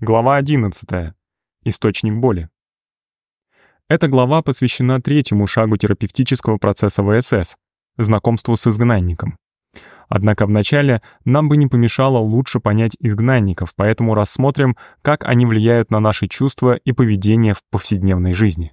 Глава 11. Источник боли. Эта глава посвящена третьему шагу терапевтического процесса ВСС — знакомству с изгнанником. Однако вначале нам бы не помешало лучше понять изгнанников, поэтому рассмотрим, как они влияют на наши чувства и поведение в повседневной жизни.